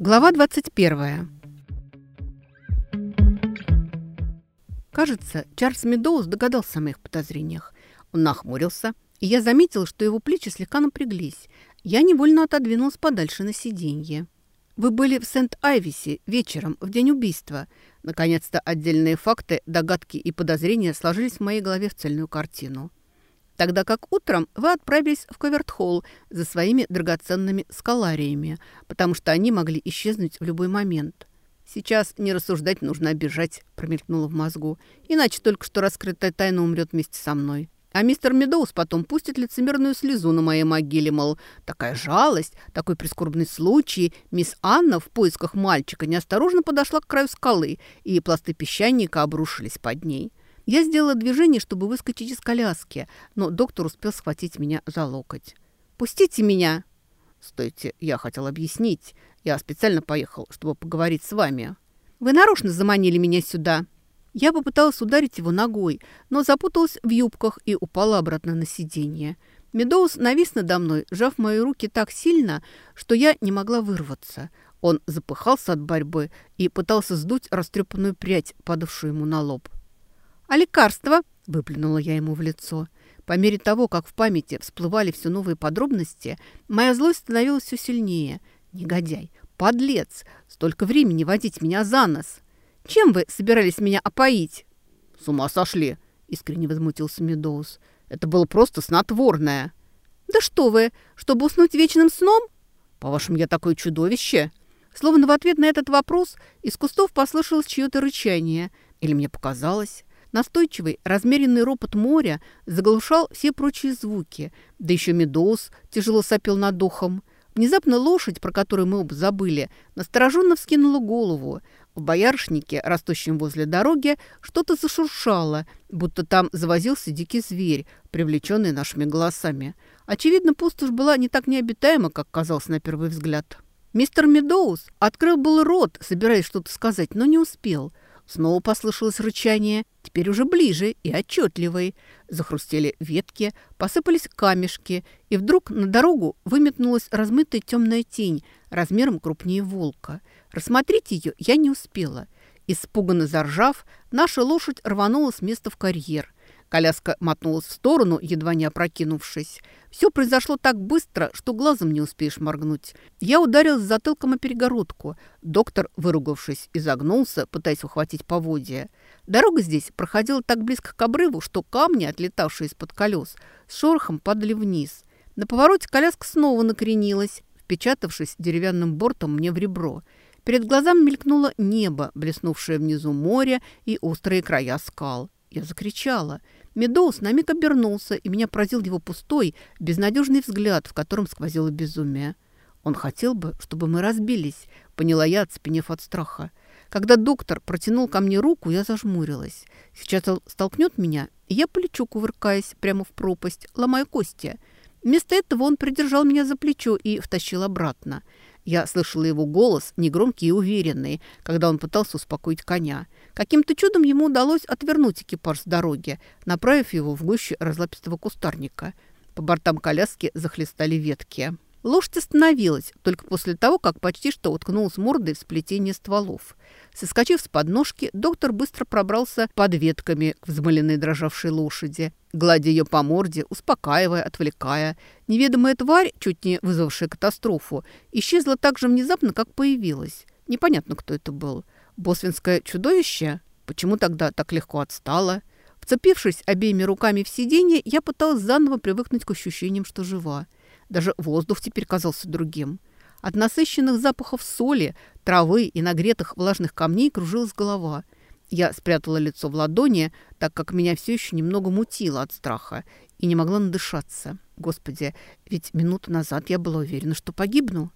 Глава 21. Кажется, Чарльз Медоуз догадался о моих подозрениях. Он нахмурился, и я заметил, что его плечи слегка напряглись. Я невольно отодвинулась подальше на сиденье. «Вы были в Сент-Айвисе вечером, в день убийства». Наконец-то отдельные факты, догадки и подозрения сложились в моей голове в цельную картину. Тогда как утром вы отправились в Коверт-Холл за своими драгоценными скалариями, потому что они могли исчезнуть в любой момент. «Сейчас не рассуждать, нужно обижать», – промелькнуло в мозгу. «Иначе только что раскрытая тайна умрет вместе со мной». А мистер Медоуз потом пустит лицемерную слезу на моей могиле, мол, такая жалость, такой прискорбный случай. Мисс Анна в поисках мальчика неосторожно подошла к краю скалы, и пласты песчаника обрушились под ней. Я сделала движение, чтобы выскочить из коляски, но доктор успел схватить меня за локоть. «Пустите меня!» «Стойте, я хотел объяснить. Я специально поехал, чтобы поговорить с вами». «Вы нарочно заманили меня сюда!» Я попыталась ударить его ногой, но запуталась в юбках и упала обратно на сиденье. Медоуз навис надо мной, сжав мои руки так сильно, что я не могла вырваться. Он запыхался от борьбы и пытался сдуть растрепанную прядь, падавшую ему на лоб. «А лекарство?» – выплюнула я ему в лицо. По мере того, как в памяти всплывали все новые подробности, моя злость становилась все сильнее. «Негодяй! Подлец! Столько времени водить меня за нос!» Чем вы собирались меня опоить?» «С ума сошли!» – искренне возмутился Медоуз. «Это было просто снотворное». «Да что вы, чтобы уснуть вечным сном?» «По-вашему, я такое чудовище?» Словно в ответ на этот вопрос из кустов послышалось чье-то рычание. Или мне показалось. Настойчивый, размеренный ропот моря заглушал все прочие звуки. Да еще Медоуз тяжело сопел над духом. Внезапно лошадь, про которую мы оба забыли, настороженно вскинула голову. В боярышнике, растущем возле дороги, что-то зашуршало, будто там завозился дикий зверь, привлеченный нашими голосами. Очевидно, пустошь была не так необитаема, как казалось на первый взгляд. Мистер Медоуз открыл был рот, собираясь что-то сказать, но не успел. Снова послышалось рычание, теперь уже ближе и отчетливой. Захрустели ветки, посыпались камешки, и вдруг на дорогу выметнулась размытая темная тень размером крупнее волка – Рассмотреть ее я не успела. Испуганно заржав, наша лошадь рванула с места в карьер. Коляска мотнулась в сторону, едва не опрокинувшись. Все произошло так быстро, что глазом не успеешь моргнуть. Я ударилась затылком о перегородку. Доктор, выругавшись, изогнулся, пытаясь ухватить поводья. Дорога здесь проходила так близко к обрыву, что камни, отлетавшие из-под колес, с шорохом падали вниз. На повороте коляска снова накренилась, впечатавшись деревянным бортом мне в ребро – Перед глазами мелькнуло небо, блеснувшее внизу море и острые края скал. Я закричала. Медоуз на миг обернулся, и меня поразил его пустой, безнадежный взгляд, в котором сквозило безумие. Он хотел бы, чтобы мы разбились, поняла я, оцепенев от страха. Когда доктор протянул ко мне руку, я зажмурилась. Сейчас он столкнет меня, и я полечу, кувыркаясь прямо в пропасть, ломая кости. Вместо этого он придержал меня за плечо и втащил обратно. Я слышала его голос, негромкий и уверенный, когда он пытался успокоить коня. Каким-то чудом ему удалось отвернуть экипаж с дороги, направив его в гуще разлапистого кустарника. По бортам коляски захлестали ветки. Лошадь остановилась только после того, как почти что уткнулась мордой в сплетение стволов. Соскочив с подножки, доктор быстро пробрался под ветками к взмыленной дрожавшей лошади, гладя ее по морде, успокаивая, отвлекая. Неведомая тварь, чуть не вызвавшая катастрофу, исчезла так же внезапно, как появилась. Непонятно, кто это был. Босвинское чудовище? Почему тогда так легко отстала? Вцепившись обеими руками в сиденье, я пыталась заново привыкнуть к ощущениям, что жива. Даже воздух теперь казался другим. От насыщенных запахов соли, травы и нагретых влажных камней кружилась голова. Я спрятала лицо в ладони, так как меня все еще немного мутило от страха и не могла надышаться. Господи, ведь минуту назад я была уверена, что погибну.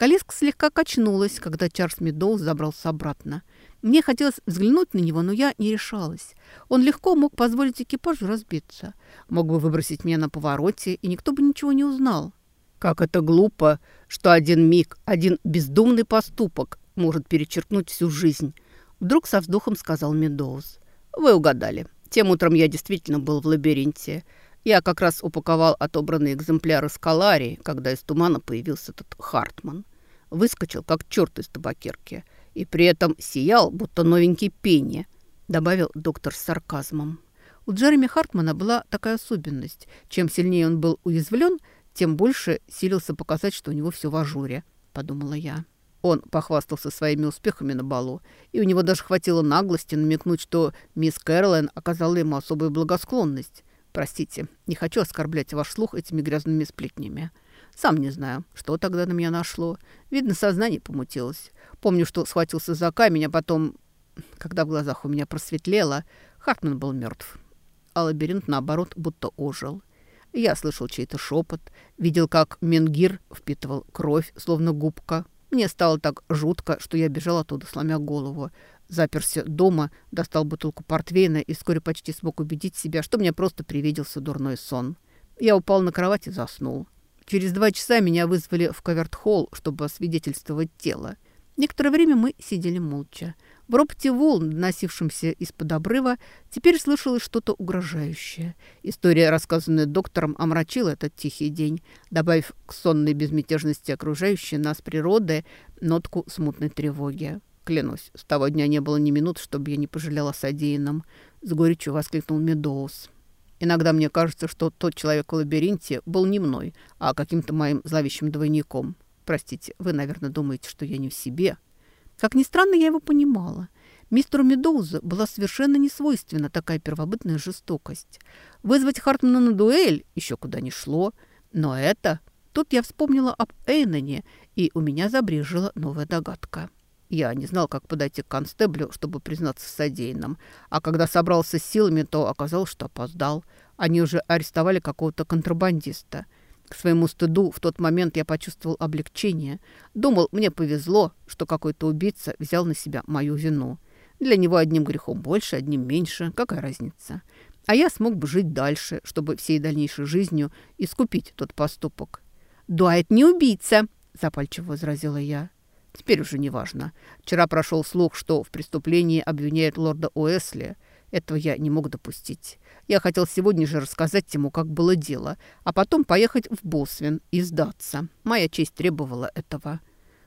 Колеска слегка качнулась, когда Чарльз Медоуз забрался обратно. Мне хотелось взглянуть на него, но я не решалась. Он легко мог позволить экипажу разбиться. Мог бы выбросить меня на повороте, и никто бы ничего не узнал. Как это глупо, что один миг, один бездумный поступок может перечеркнуть всю жизнь», — вдруг со вздохом сказал Медоуз. «Вы угадали. Тем утром я действительно был в лабиринте. Я как раз упаковал отобранные экземпляры скаларии, когда из тумана появился этот Хартман. Выскочил, как черт из табакерки, и при этом сиял, будто новенький пенни», — добавил доктор с сарказмом. У Джереми Хартмана была такая особенность. Чем сильнее он был уязвлен, тем больше силился показать, что у него все в ажуре, подумала я. Он похвастался своими успехами на балу, и у него даже хватило наглости намекнуть, что мисс Кэролайн оказала ему особую благосклонность. Простите, не хочу оскорблять ваш слух этими грязными сплетнями. Сам не знаю, что тогда на меня нашло. Видно, сознание помутилось. Помню, что схватился за камень, а потом, когда в глазах у меня просветлело, Хартман был мертв. А лабиринт, наоборот, будто ожил. Я слышал чей-то шепот, видел, как Менгир впитывал кровь, словно губка. Мне стало так жутко, что я бежал оттуда, сломя голову. Заперся дома, достал бутылку портвейна и вскоре почти смог убедить себя, что мне просто привиделся дурной сон. Я упал на кровать и заснул. Через два часа меня вызвали в Каверт-холл, чтобы освидетельствовать тело. Некоторое время мы сидели молча. В ропоте волн, доносившемся из-под обрыва, теперь слышалось что-то угрожающее. История, рассказанная доктором, омрачила этот тихий день, добавив к сонной безмятежности окружающей нас природы нотку смутной тревоги. Клянусь, с того дня не было ни минут, чтобы я не пожалел о содеянном. С горечью воскликнул Медоус. Иногда мне кажется, что тот человек в лабиринте был не мной, а каким-то моим зловещим двойником. Простите, вы, наверное, думаете, что я не в себе?» Как ни странно, я его понимала. Мистеру Медоузу была совершенно несвойственна такая первобытная жестокость. Вызвать Хартмана на дуэль еще куда не шло. Но это... Тут я вспомнила об Эйноне, и у меня забрежила новая догадка. Я не знал, как подойти к констеблю, чтобы признаться в. А когда собрался с силами, то оказалось, что опоздал. Они уже арестовали какого-то контрабандиста – к своему стыду в тот момент я почувствовал облегчение. Думал, мне повезло, что какой-то убийца взял на себя мою вину. Для него одним грехом больше, одним меньше. Какая разница? А я смог бы жить дальше, чтобы всей дальнейшей жизнью искупить тот поступок. «Дуайт не убийца!» – запальчиво возразила я. Теперь уже не важно. Вчера прошел слух, что в преступлении обвиняют лорда Уэсли – этого я не мог допустить. Я хотел сегодня же рассказать ему, как было дело, а потом поехать в Босвин и сдаться. Моя честь требовала этого.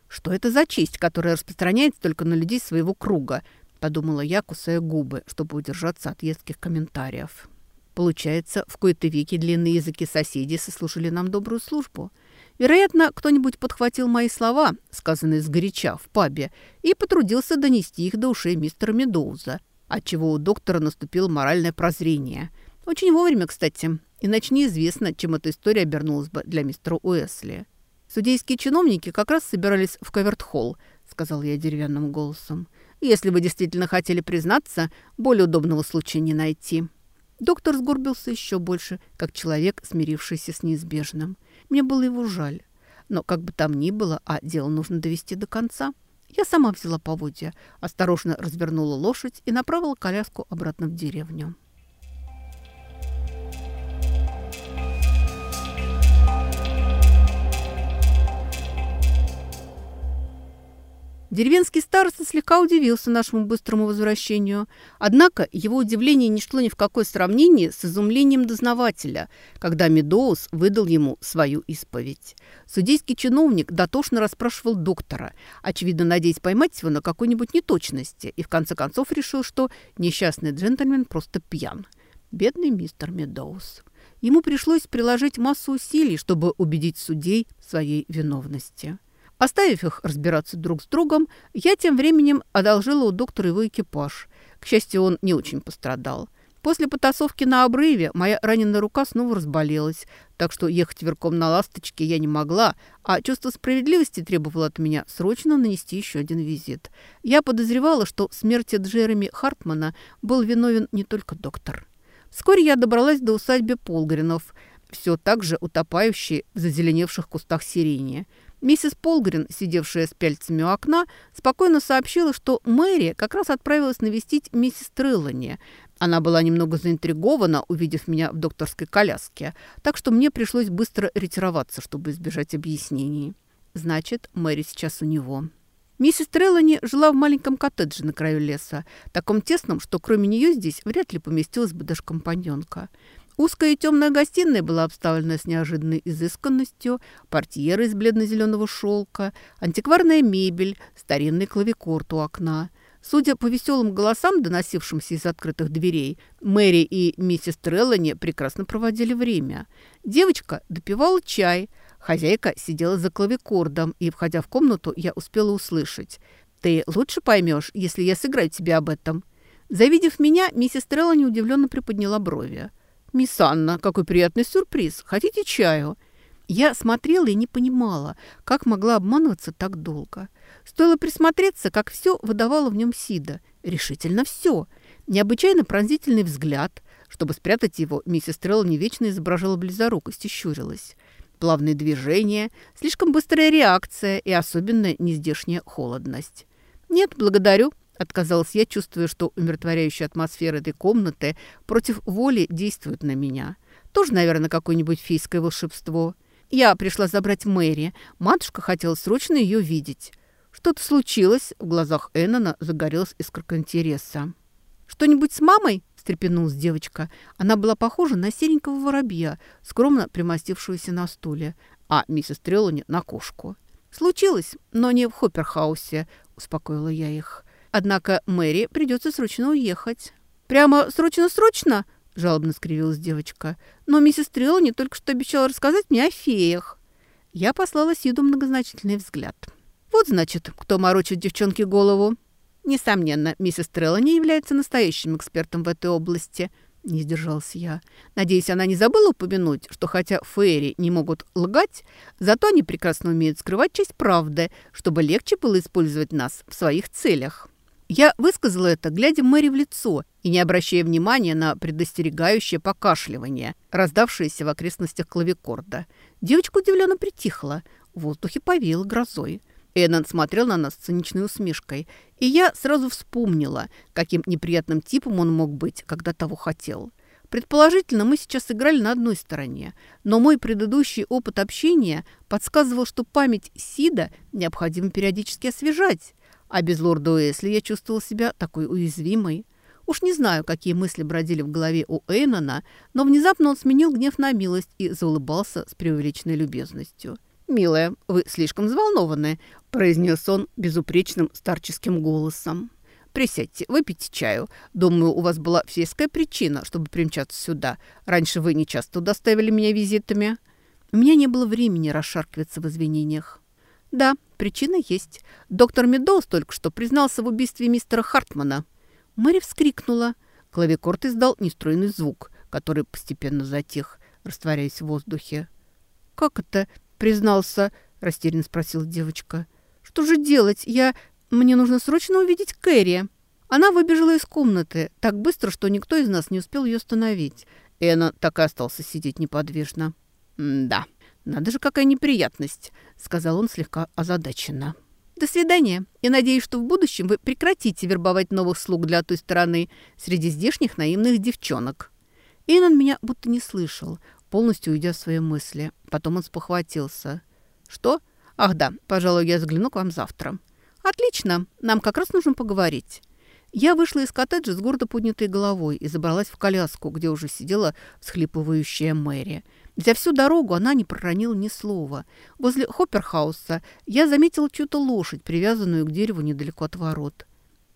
«Что это за честь, которая распространяется только на людей своего круга?» – подумала я, кусая губы, чтобы удержаться от едких комментариев. Получается, в кои-то веки длинные языки соседей сослужили нам добрую службу. Вероятно, кто-нибудь подхватил мои слова, сказанные сгоряча в пабе, и потрудился донести их до ушей мистера Медоуза – отчего у доктора наступило моральное прозрение. Очень вовремя, кстати, иначе неизвестно, чем эта история обернулась бы для мистера Уэсли. «Судейские чиновники как раз собирались в Каверт-холл», — сказал я деревянным голосом. «Если вы действительно хотели признаться, более удобного случая не найти». Доктор сгорбился еще больше, как человек, смирившийся с неизбежным. Мне было его жаль. Но как бы там ни было, а дело нужно довести до конца. Я сама взяла поводья, осторожно развернула лошадь и направила коляску обратно в деревню. Деревенский староста слегка удивился нашему быстрому возвращению. Однако его удивление не шло ни в какое сравнение с изумлением дознавателя, когда Медоус выдал ему свою исповедь. Судейский чиновник дотошно расспрашивал доктора, очевидно надеясь поймать его на какой-нибудь неточности, и в конце концов решил, что несчастный джентльмен просто пьян. Бедный мистер Медоус. Ему пришлось приложить массу усилий, чтобы убедить судей в своей виновности. Оставив их разбираться друг с другом, я тем временем одолжила у доктора его экипаж. К счастью, он не очень пострадал. После потасовки на обрыве моя раненая рука снова разболелась, так что ехать верхом на ласточке я не могла, а чувство справедливости требовало от меня срочно нанести еще один визит. Я подозревала, что в смерти Джереми Хартмана был виновен не только доктор. Вскоре я добралась до усадьбы Полгаринов, все так же утопающей в зазеленевших кустах сирени – Миссис Полгрин, сидевшая с пяльцами у окна, спокойно сообщила, что Мэри как раз отправилась навестить миссис Треллани. Она была немного заинтригована, увидев меня в докторской коляске, так что мне пришлось быстро ретироваться, чтобы избежать объяснений. Значит, Мэри сейчас у него. Миссис Треллани жила в маленьком коттедже на краю леса, таком тесном, что кроме нее здесь вряд ли поместилась бы даже компаньонка. Узкая и темная гостиная была обставлена с неожиданной изысканностью, портьеры из бледно-зеленого шелка, антикварная мебель, старинный клавикорд у окна. Судя по веселым голосам, доносившимся из открытых дверей, Мэри и миссис Треллани прекрасно проводили время. Девочка допивала чай, хозяйка сидела за клавикордом, и, входя в комнату, я успела услышать. «Ты лучше поймешь, если я сыграю тебе об этом». Завидев меня, миссис Треллани удивленно приподняла брови. «Мисс Анна, какой приятный сюрприз! Хотите чаю?» Я смотрела и не понимала, как могла обманываться так долго. Стоило присмотреться, как все выдавало в нем Сида. Решительно все. Необычайно пронзительный взгляд. Чтобы спрятать его, миссис Треллани вечно изображала близорукость и щурилась. Плавные движения, слишком быстрая реакция и особенно нездешняя холодность. «Нет, благодарю», Отказалась я, чувствуя, что умиротворяющая атмосфера этой комнаты против воли действует на меня. Тоже, наверное, какое-нибудь фейское волшебство. Я пришла забрать Мэри. Матушка хотела срочно ее видеть. Что-то случилось. В глазах Эннона загорелась искорка интереса. «Что-нибудь с мамой?» – встрепенулась девочка. Она была похожа на серенького воробья, скромно примостившегося на стуле, а миссис Треллани – на кошку. «Случилось, но не в Хопперхаусе», – успокоила я их. Однако Мэри придется срочно уехать. «Прямо срочно-срочно?» – жалобно скривилась девочка. «Но миссис Треллани только что обещала рассказать мне о феях». Я послала Сиду многозначительный взгляд. «Вот, значит, кто морочит девчонке голову». «Несомненно, миссис Треллани является настоящим экспертом в этой области», – не сдержался я. «Надеюсь, она не забыла упомянуть, что хотя фейри не могут лгать, зато они прекрасно умеют скрывать часть правды, чтобы легче было использовать нас в своих целях». Я высказала это, глядя Мэри в лицо и не обращая внимания на предостерегающее покашливание, раздавшееся в окрестностях клавикорда. Девочка удивленно притихла. В воздухе повеяло грозой. Эннон смотрел на нас с циничной усмешкой, и я сразу вспомнила, каким неприятным типом он мог быть, когда того хотел. Предположительно, мы сейчас играли на одной стороне, но мой предыдущий опыт общения подсказывал, что память Сида необходимо периодически освежать. А без лорда Уэсли я чувствовала себя такой уязвимой. Уж не знаю, какие мысли бродили в голове у Эйнона, но внезапно он сменил гнев на милость и заулыбался с преувеличенной любезностью. «Милая, вы слишком взволнованы», – произнес он безупречным старческим голосом. «Присядьте, выпейте чаю. Думаю, у вас была фейская причина, чтобы примчаться сюда. Раньше вы не часто доставили меня визитами». У меня не было времени расшаркиваться в извинениях. «Да, причина есть. Доктор Медоуз только что признался в убийстве мистера Хартмана». Мэри вскрикнула. Клавикорд издал нестройный звук, который постепенно затих, растворяясь в воздухе. «Как это признался?» – растерянно спросила девочка. «Что же делать? Я... Мне нужно срочно увидеть Кэрри». Она выбежала из комнаты так быстро, что никто из нас не успел ее остановить. И она так и остался сидеть неподвижно. «Да», «Надо же, какая неприятность», — сказал он слегка озадаченно. «До свидания. И надеюсь, что в будущем вы прекратите вербовать новых слуг для той стороны среди здешних наивных девчонок». Эйнон меня будто не слышал, полностью уйдя в свои мысли. Потом он спохватился. «Что? Ах да, пожалуй, я загляну к вам завтра». «Отлично. Нам как раз нужно поговорить». Я вышла из коттеджа с гордо поднятой головой и забралась в коляску, где уже сидела всхлипывающая Мэри – за всю дорогу она не проронила ни слова. Возле Хопперхауса я заметила чью-то лошадь, привязанную к дереву недалеко от ворот.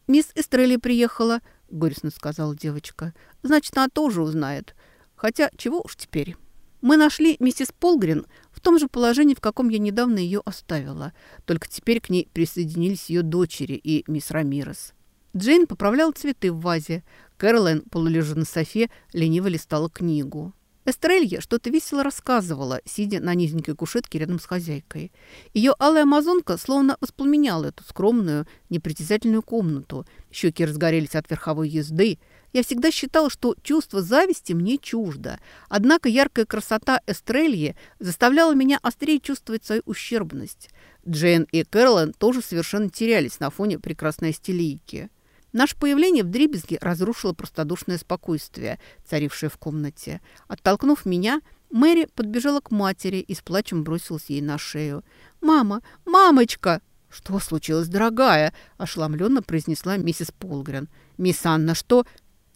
«Мисс Эстрелли приехала», — горестно сказала девочка. «Значит, она тоже узнает. Хотя, чего уж теперь». Мы нашли миссис Полгрин в том же положении, в каком я недавно ее оставила. Только теперь к ней присоединились ее дочери и мисс Рамирес. Джейн поправляла цветы в вазе. Кэролайн, полулежа на софе, лениво листала книгу. Эстрелья что-то весело рассказывала, сидя на низенькой кушетке рядом с хозяйкой. Ее алая амазонка словно воспламеняла эту скромную, непритязательную комнату. Щеки разгорелись от верховой езды. Я всегда считала, что чувство зависти мне чуждо. Однако яркая красота Эстрельи заставляла меня острее чувствовать свою ущербность. Джейн и Кэролин тоже совершенно терялись на фоне прекрасной стилийки. Наше появление в дребезге разрушило простодушное спокойствие, царившее в комнате. Оттолкнув меня, Мэри подбежала к матери и с плачем бросилась ей на шею. «Мама! Мамочка!» «Что случилось, дорогая?» – ошеломленно произнесла миссис Полгрен. «Мисс Анна, что...»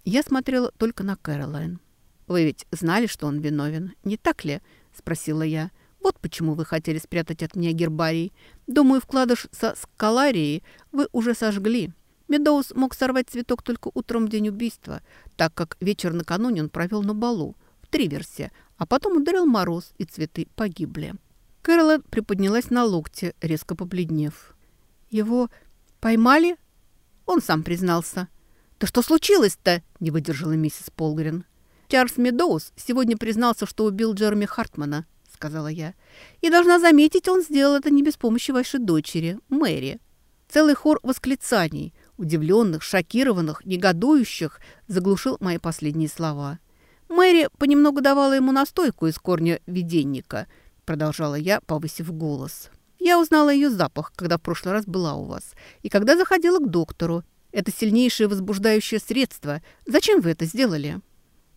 Я смотрела только на Кэролайн. «Вы ведь знали, что он виновен, не так ли?» – спросила я. «Вот почему вы хотели спрятать от меня гербарий. Думаю, вкладыш со скаларией вы уже сожгли». Медоуз мог сорвать цветок только утром в день убийства, так как вечер накануне он провел на балу в Триверсе, а потом ударил мороз, и цветы погибли. Кэролайн приподнялась на локте, резко побледнев. «Его поймали?» Он сам признался. «Да что случилось-то?» – не выдержала миссис Полгрен. «Чарльз Медоуз сегодня признался, что убил Джереми Хартмана», – сказала я. «И должна заметить, он сделал это не без помощи вашей дочери, Мэри». Целый хор восклицаний, удивленных, шокированных, негодующих, заглушил мои последние слова. Мэри понемногу давала ему настойку из корня виденника, продолжала я, повысив голос. Я узнала ее запах, когда в прошлый раз была у вас, и когда заходила к доктору. Это сильнейшее возбуждающее средство. Зачем вы это сделали?»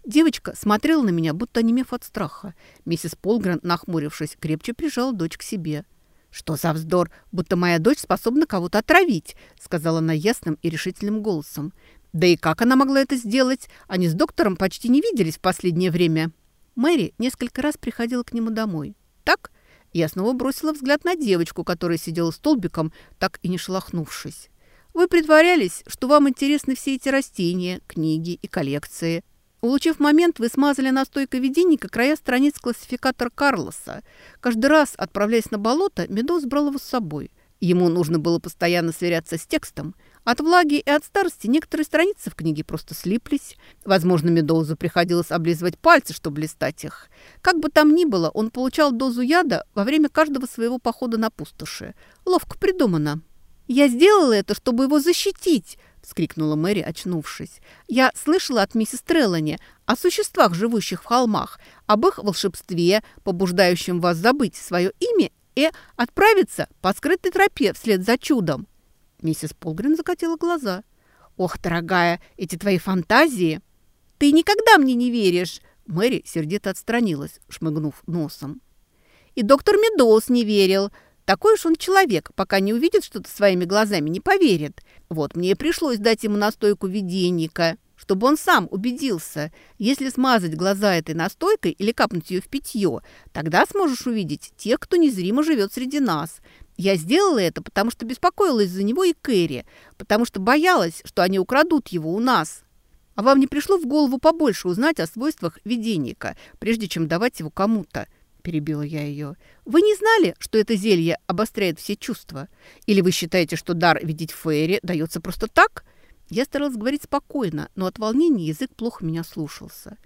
Девочка смотрела на меня, будто онемев от страха. Миссис Полгрен, нахмурившись, крепче прижала дочь к себе. «Что за вздор, будто моя дочь способна кого-то отравить», сказала она ясным и решительным голосом. «Да и как она могла это сделать? Они с доктором почти не виделись в последнее время». Мэри несколько раз приходила к нему домой. «Так?» Я снова бросила взгляд на девочку, которая сидела столбиком, так и не шелохнувшись. «Вы притворялись, что вам интересны все эти растения, книги и коллекции. Улучив момент, вы смазали настойкой виденника края страниц классификатора Карлоса. Каждый раз, отправляясь на болото, Медоуз брал его с собой. Ему нужно было постоянно сверяться с текстом. От влаги и от старости некоторые страницы в книге просто слиплись. Возможно, Медоузу приходилось облизывать пальцы, чтобы листать их. Как бы там ни было, он получал дозу яда во время каждого своего похода на пустоши. Ловко придумано. «Я сделала это, чтобы его защитить!» Вскрикнула Мэри, очнувшись. «Я слышала от миссис Треллани о существах, живущих в холмах, об их волшебстве, побуждающем вас забыть свое имя и отправиться по скрытой тропе вслед за чудом». Миссис Полгрен закатила глаза. «Ох, дорогая, эти твои фантазии!» «Ты никогда мне не веришь!» Мэри сердито отстранилась, шмыгнув носом. «И доктор Медоуз не верил. Такой уж он человек, пока не увидит что-то своими глазами, не поверит. Вот мне и пришлось дать ему настойку виденника, чтобы он сам убедился. Если смазать глаза этой настойкой или капнуть ее в питье, тогда сможешь увидеть тех, кто незримо живет среди нас. Я сделала это, потому что беспокоилась за него и Кэрри, потому что боялась, что они украдут его у нас. А вам не пришло в голову побольше узнать о свойствах виденника, прежде чем давать его кому-то? Перебила я ее. «Вы не знали, что это зелье обостряет все чувства? Или вы считаете, что дар видеть Фейри дается просто так?» Я старалась говорить спокойно, но от волнения язык плохо меня слушался.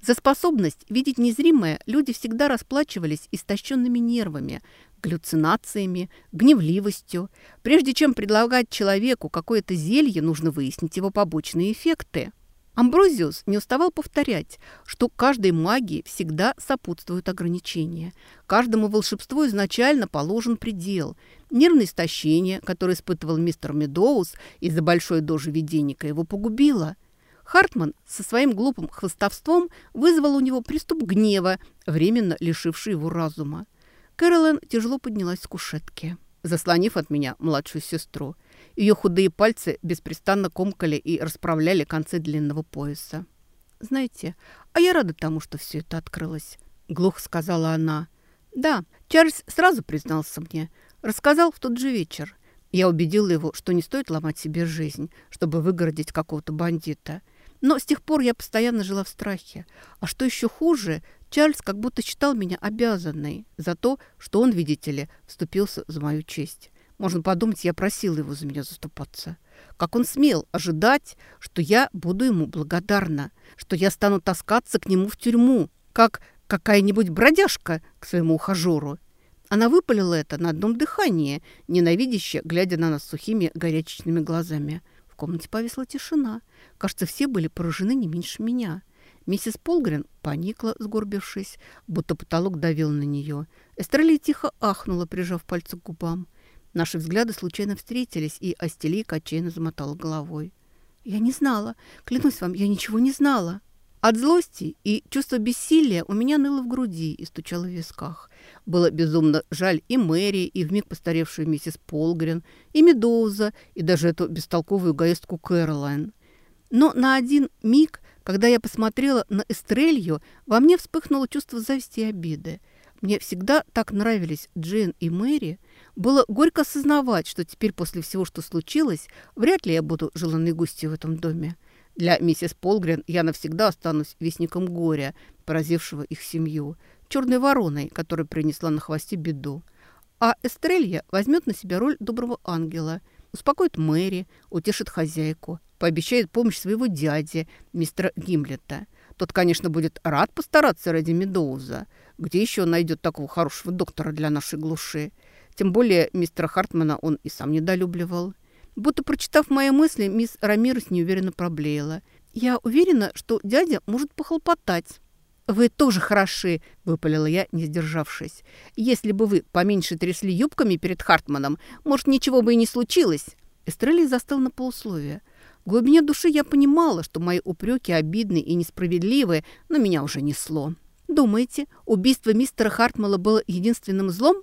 За способность видеть незримое люди всегда расплачивались истощенными нервами, галлюцинациями, гневливостью. Прежде чем предлагать человеку какое-то зелье, нужно выяснить его побочные эффекты. Амброзиус не уставал повторять, что каждой магии всегда сопутствуют ограничения. Каждому волшебству изначально положен предел. Нервное истощение, которое испытывал мистер Медоуз из-за большой дозы виденника, его погубило. Хартман со своим глупым хвостовством вызвал у него приступ гнева, временно лишивший его разума. Кэролин тяжело поднялась с кушетки, заслонив от меня младшую сестру – ее худые пальцы беспрестанно комкали и расправляли концы длинного пояса. «Знаете, а я рада тому, что все это открылось», — глухо сказала она. «Да, Чарльз сразу признался мне. Рассказал в тот же вечер. Я убедила его, что не стоит ломать себе жизнь, чтобы выгородить какого-то бандита. Но с тех пор я постоянно жила в страхе. А что еще хуже, Чарльз как будто считал меня обязанной за то, что он, видите ли, вступился за мою честь. Можно подумать, я просила его за меня заступаться. Как он смел ожидать, что я буду ему благодарна, что я стану таскаться к нему в тюрьму, как какая-нибудь бродяжка к своему ухажеру. Она выпалила это на одном дыхании, ненавидяще, глядя на нас сухими горячечными глазами. В комнате повисла тишина. Кажется, все были поражены не меньше меня. Миссис Полгрен поникла, сгорбившись, будто потолок давил на нее. Эстрелли тихо ахнула, прижав пальцы к губам. Наши взгляды случайно встретились, и Астелик отчаянно замотала головой. «Я не знала. Клянусь вам, я ничего не знала». От злости и чувства бессилия у меня ныло в груди и стучало в висках. Было безумно жаль и Мэри, и вмиг постаревшую миссис Полгрен, и Медоуза, и даже эту бестолковую эгоистку Кэролайн. Но на один миг, когда я посмотрела на Эстрелью, во мне вспыхнуло чувство зависти и обиды. Мне всегда так нравились Джейн и Мэри. Было горько осознавать, что теперь после всего, что случилось, вряд ли я буду желанной гостью в этом доме. Для миссис Полгрен я навсегда останусь вестником горя, поразившего их семью, черной вороной, которая принесла на хвосте беду. А Эстрелья возьмет на себя роль доброго ангела, успокоит Мэри, утешит хозяйку, пообещает помощь своего дяди, мистера Гимлета. Тот, конечно, будет рад постараться ради Медоуза. Где еще найдет такого хорошего доктора для нашей глуши? Тем более мистера Хартмана он и сам недолюбливал. Будто прочитав мои мысли, мисс Рамирес неуверенно проблеяла. «Я уверена, что дядя может похлопотать». «Вы тоже хороши», – выпалила я, не сдержавшись. «Если бы вы поменьше трясли юбками перед Хартманом, может, ничего бы и не случилось». Эстрелли застыл на полусловие. В глубине души я понимала, что мои упреки обидны и несправедливы, но меня уже несло. «Думаете, убийство мистера Хартмала было единственным злом?»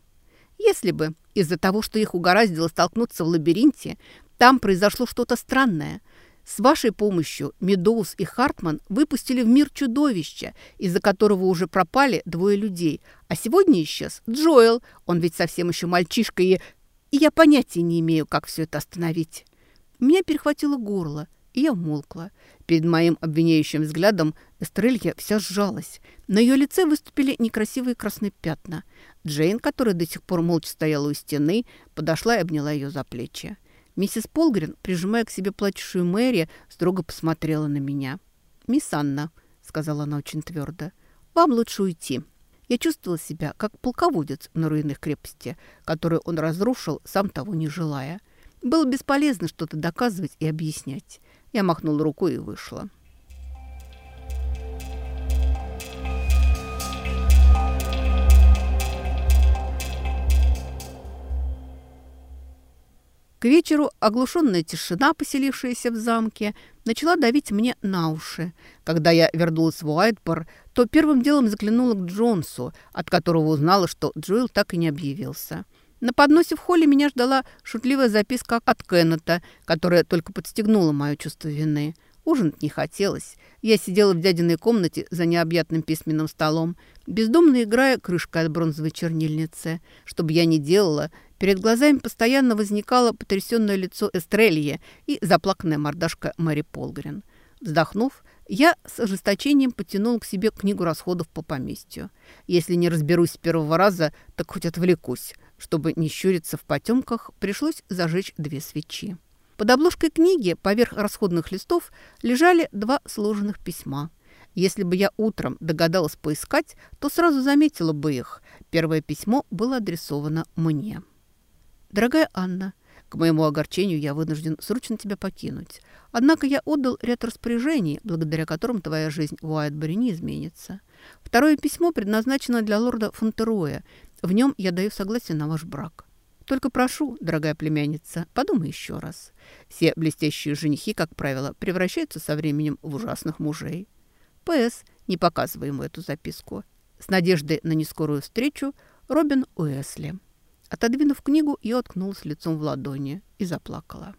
Если бы из-за того, что их угораздило столкнуться в лабиринте, там произошло что-то странное. С вашей помощью Медоуз и Хартман выпустили в мир чудовище, из-за которого уже пропали двое людей. А сегодня исчез Джоэл, он ведь совсем еще мальчишка, и, и я понятия не имею, как все это остановить. Меня перехватило горло, и я умолкла. Перед моим обвиняющим взглядом Эстрелья вся сжалась. На ее лице выступили некрасивые красные пятна. Джейн, которая до сих пор молча стояла у стены, подошла и обняла ее за плечи. Миссис Полгрен, прижимая к себе плачущую Мэри, строго посмотрела на меня. «Мисс Анна», — сказала она очень твердо, — «вам лучше уйти». Я чувствовала себя как полководец на руинах крепости, которую он разрушил, сам того не желая. Было бесполезно что-то доказывать и объяснять. Я махнула рукой и вышла. К вечеру оглушенная тишина, поселившаяся в замке, начала давить мне на уши. Когда я вернулась в Уайтпор, то первым делом заглянула к Джонсу, от которого узнала, что Джоэл так и не объявился. На подносе в холле меня ждала шутливая записка от Кеннета, которая только подстегнула мое чувство вины. Ужинать не хотелось. Я сидела в дядиной комнате за необъятным письменным столом, бездомно играя крышкой от бронзовой чернильницы. Что бы я ни делала, Перед глазами постоянно возникало потрясенное лицо Эстрелье и заплаканная мордашка Мэри Полгрен. Вздохнув, я с ожесточением потянул к себе книгу расходов по поместью. Если не разберусь с первого раза, так хоть отвлекусь. Чтобы не щуриться в потемках, пришлось зажечь две свечи. Под обложкой книги поверх расходных листов лежали два сложенных письма. Если бы я утром догадалась поискать, то сразу заметила бы их. Первое письмо было адресовано мне. «Дорогая Анна, к моему огорчению я вынужден срочно тебя покинуть. Однако я отдал ряд распоряжений, благодаря которым твоя жизнь в Уайтбери не изменится. Второе письмо предназначено для лорда Фонтероя. В нем я даю согласие на ваш брак. Только прошу, дорогая племянница, подумай еще раз. Все блестящие женихи, как правило, превращаются со временем в ужасных мужей. П.С. Не показывай ему эту записку. С надеждой на нескорую встречу Робин Уэсли. Отодвинув книгу, я уткнулась лицом в ладони и заплакала.